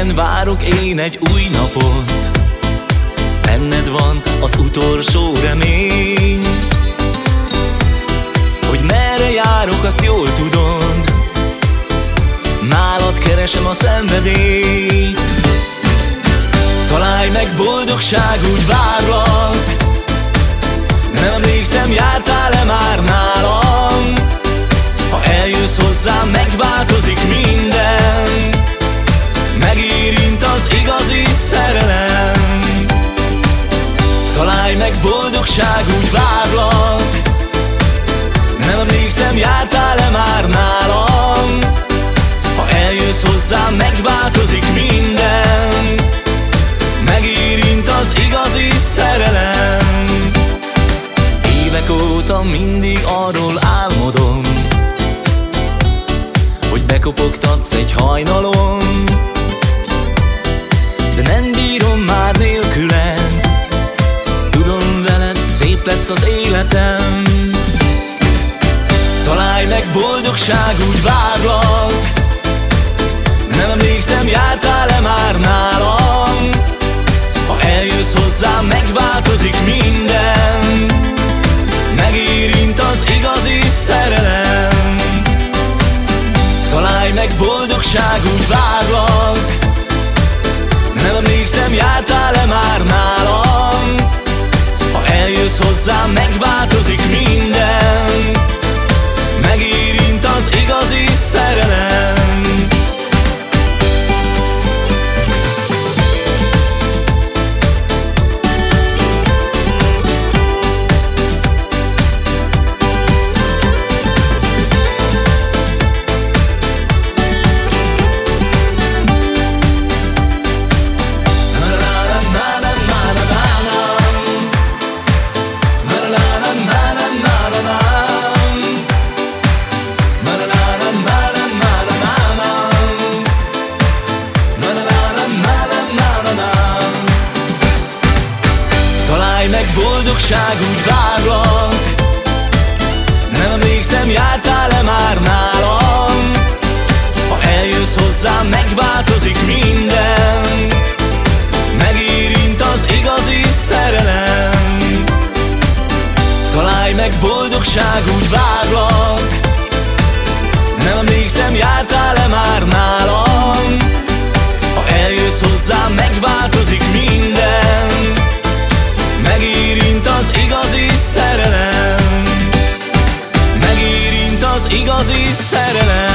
én egy új napot. Benned van az utolsó remény Hogy merre járok, azt jól tudod. Nálad keresem a szenvedélyt. Találj meg boldogság, úgy várlak. Nem emlékszem, jártál-e már nálam? Ha eljössz hozzám, megváltozik minden boldogság, úgy várlak. Nem emlékszem, jártál-e már nálam? Ha eljössz hozzám, megváltozik minden. Megérint az igazi szerelem. Évek óta mindig arról álmodom Hogy bekopogtatsz egy hajnalon. De nem bírom már Tudom szép lesz az életem. Találj meg boldogság, úgy várlak. Nem emlékszem, jártál-e már hozzám, megváltozik minden Találj meg boldogság, úgy várlak Nem emlékszem, jártál-e már nálam? Ha eljössz hozzám, megváltozik minden. Megérint az igazi szerelem. Találj meg boldogság, úgy várlak Nem emlékszem, jártál-e már nálam? Ha eljössz hozzám, megváltozik igazi szerelem